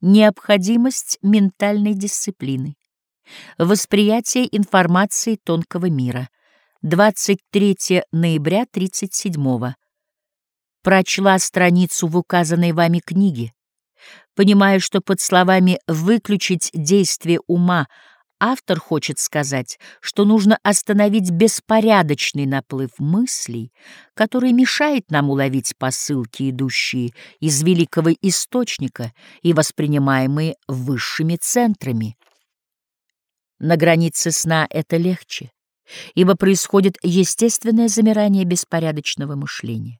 необходимость ментальной дисциплины, восприятие информации тонкого мира. 23 ноября 37 -го. Прочла страницу в указанной вами книге. Понимаю, что под словами «выключить действие ума» Автор хочет сказать, что нужно остановить беспорядочный наплыв мыслей, который мешает нам уловить посылки, идущие из великого источника и воспринимаемые высшими центрами. На границе сна это легче, ибо происходит естественное замирание беспорядочного мышления.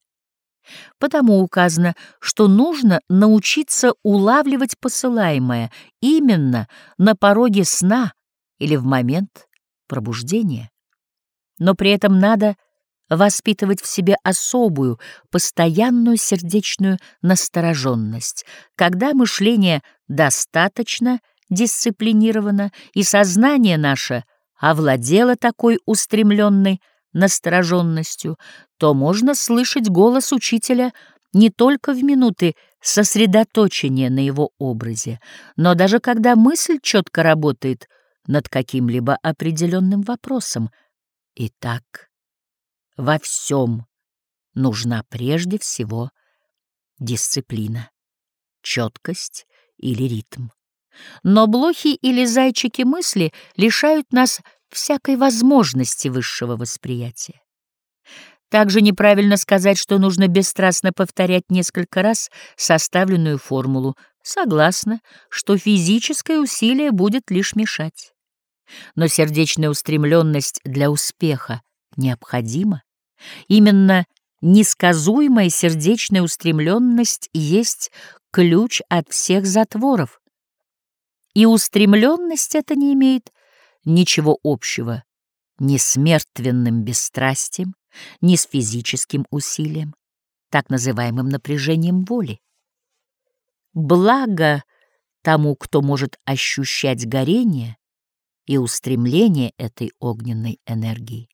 Потому указано, что нужно научиться улавливать посылаемое именно на пороге сна, или в момент пробуждения. Но при этом надо воспитывать в себе особую, постоянную сердечную настороженность, когда мышление достаточно дисциплинировано и сознание наше овладело такой устремленной настороженностью, то можно слышать голос учителя не только в минуты сосредоточения на его образе, но даже когда мысль четко работает над каким-либо определенным вопросом. Итак, во всем нужна прежде всего дисциплина, четкость или ритм. Но блохи или зайчики мысли лишают нас всякой возможности высшего восприятия. Также неправильно сказать, что нужно бесстрастно повторять несколько раз составленную формулу. Согласна, что физическое усилие будет лишь мешать. Но сердечная устремленность для успеха необходима. Именно несказуемая сердечная устремленность есть ключ от всех затворов. И устремленность это не имеет ничего общего ни с мертвенным бесстрастием, ни с физическим усилием, так называемым напряжением воли. Благо тому, кто может ощущать горение, и устремление этой огненной энергии.